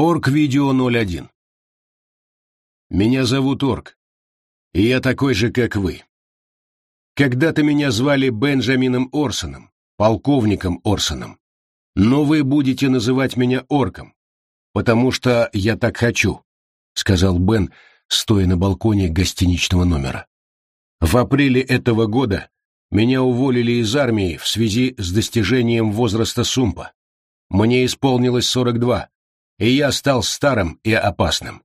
Орг-видео 01. Меня зовут Орг, и я такой же, как вы. Когда-то меня звали Бенджамином Орсоном, полковником Орсоном, но вы будете называть меня Орком, потому что я так хочу, сказал Бен, стоя на балконе гостиничного номера. В апреле этого года меня уволили из армии в связи с достижением возраста Сумпа. Мне исполнилось 42, и я стал старым и опасным.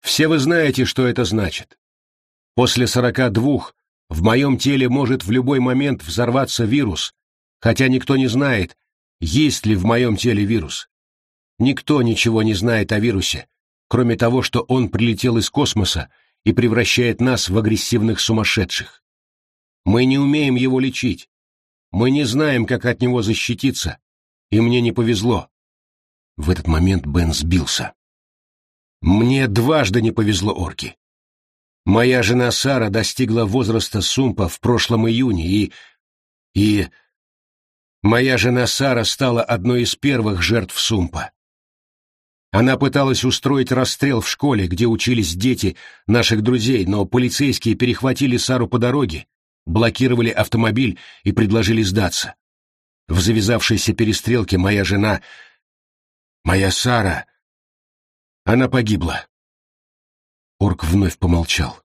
Все вы знаете, что это значит. После сорока двух в моем теле может в любой момент взорваться вирус, хотя никто не знает, есть ли в моем теле вирус. Никто ничего не знает о вирусе, кроме того, что он прилетел из космоса и превращает нас в агрессивных сумасшедших. Мы не умеем его лечить. Мы не знаем, как от него защититься, и мне не повезло. В этот момент Бен сбился. Мне дважды не повезло орки. Моя жена Сара достигла возраста Сумпа в прошлом июне, и... и... Моя жена Сара стала одной из первых жертв Сумпа. Она пыталась устроить расстрел в школе, где учились дети наших друзей, но полицейские перехватили Сару по дороге, блокировали автомобиль и предложили сдаться. В завязавшейся перестрелке моя жена Моя Сара... Она погибла. Орк вновь помолчал.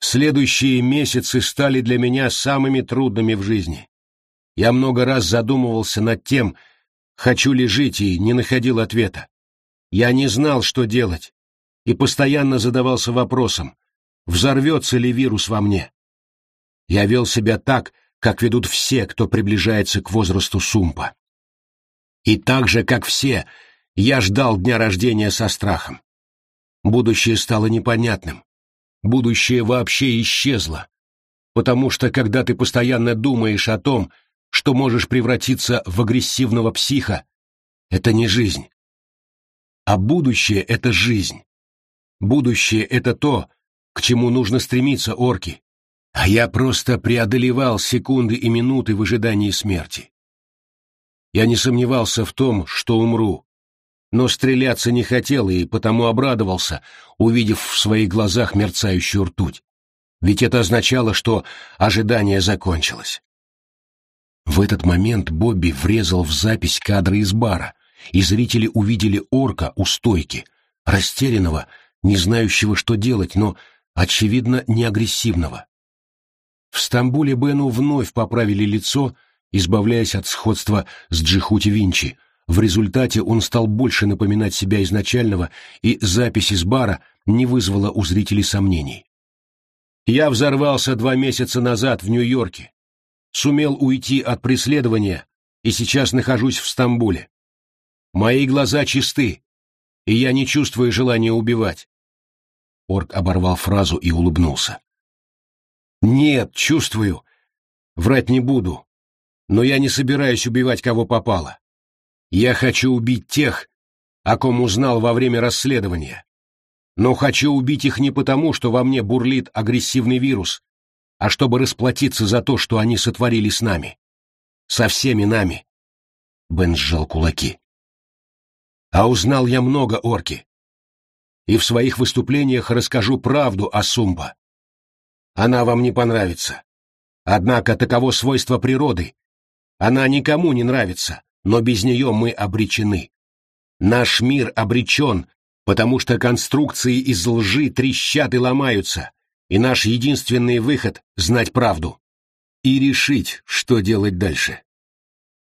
Следующие месяцы стали для меня самыми трудными в жизни. Я много раз задумывался над тем, хочу ли жить, и не находил ответа. Я не знал, что делать, и постоянно задавался вопросом, взорвется ли вирус во мне. Я вел себя так, как ведут все, кто приближается к возрасту Сумпа. И так же, как все, я ждал дня рождения со страхом. Будущее стало непонятным. Будущее вообще исчезло. Потому что, когда ты постоянно думаешь о том, что можешь превратиться в агрессивного психа, это не жизнь. А будущее — это жизнь. Будущее — это то, к чему нужно стремиться орки. А я просто преодолевал секунды и минуты в ожидании смерти. Я не сомневался в том, что умру, но стреляться не хотел и потому обрадовался, увидев в своих глазах мерцающую ртуть. Ведь это означало, что ожидание закончилось. В этот момент Бобби врезал в запись кадры из бара, и зрители увидели орка у стойки, растерянного, не знающего, что делать, но, очевидно, не агрессивного. В Стамбуле Бену вновь поправили лицо, избавляясь от сходства с Джихути Винчи. В результате он стал больше напоминать себя изначального, и запись из бара не вызвала у зрителей сомнений. «Я взорвался два месяца назад в Нью-Йорке, сумел уйти от преследования и сейчас нахожусь в Стамбуле. Мои глаза чисты, и я не чувствую желания убивать». Орк оборвал фразу и улыбнулся. «Нет, чувствую. Врать не буду но я не собираюсь убивать кого попало. Я хочу убить тех, о ком узнал во время расследования. Но хочу убить их не потому, что во мне бурлит агрессивный вирус, а чтобы расплатиться за то, что они сотворили с нами. Со всеми нами. Бен сжал кулаки. А узнал я много орки. И в своих выступлениях расскажу правду о Сумба. Она вам не понравится. Однако таково свойство природы, она никому не нравится, но без нее мы обречены. Наш мир обречен, потому что конструкции из лжи трещат и ломаются, и наш единственный выход — знать правду. И решить, что делать дальше.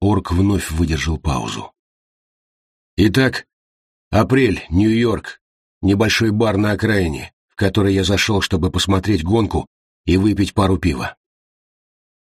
Орк вновь выдержал паузу. Итак, апрель, Нью-Йорк, небольшой бар на окраине, в который я зашел, чтобы посмотреть гонку и выпить пару пива.